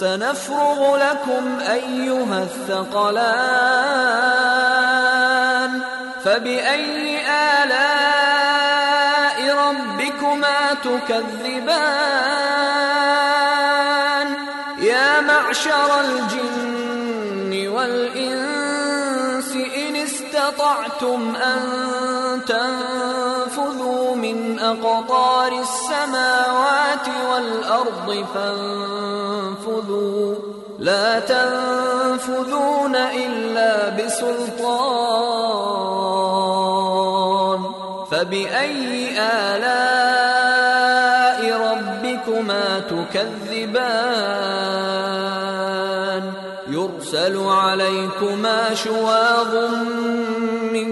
سنفرغ لكم أيها الثقلان. فبأي آلاء ربكما تكذبان؟ يا معشر الجن والإنس إن استطعتم أن تنفذوا من أقطار السماوات والأرض فانفذوا. لا تنفذون إلا بسلطان. فبأي آلاء ربكما تكذبان؟ يرسل عليكما شواظ من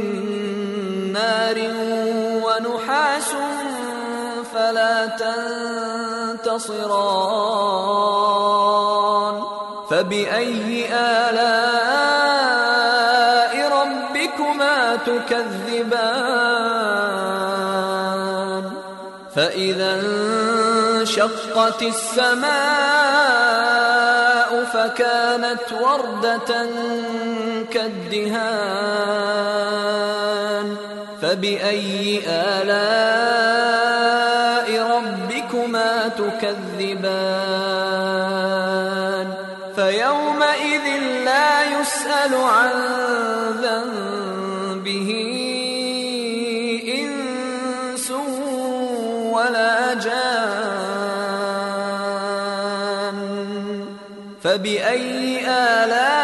نار ونحاس فلا تنتصران. فبأي آلاء ربكما تكذبان؟ فإذا انشقت السماء فكانت وردة كالدهان. فبأي ربكما تكذبان فيومئذ لا يسأل عن ذنبه فبأي آلاء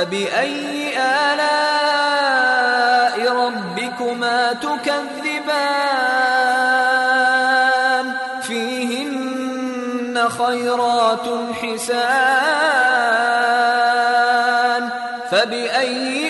فبأي آلاء ربكما تكذبان؟ فيهن خيرات حسان. فبأي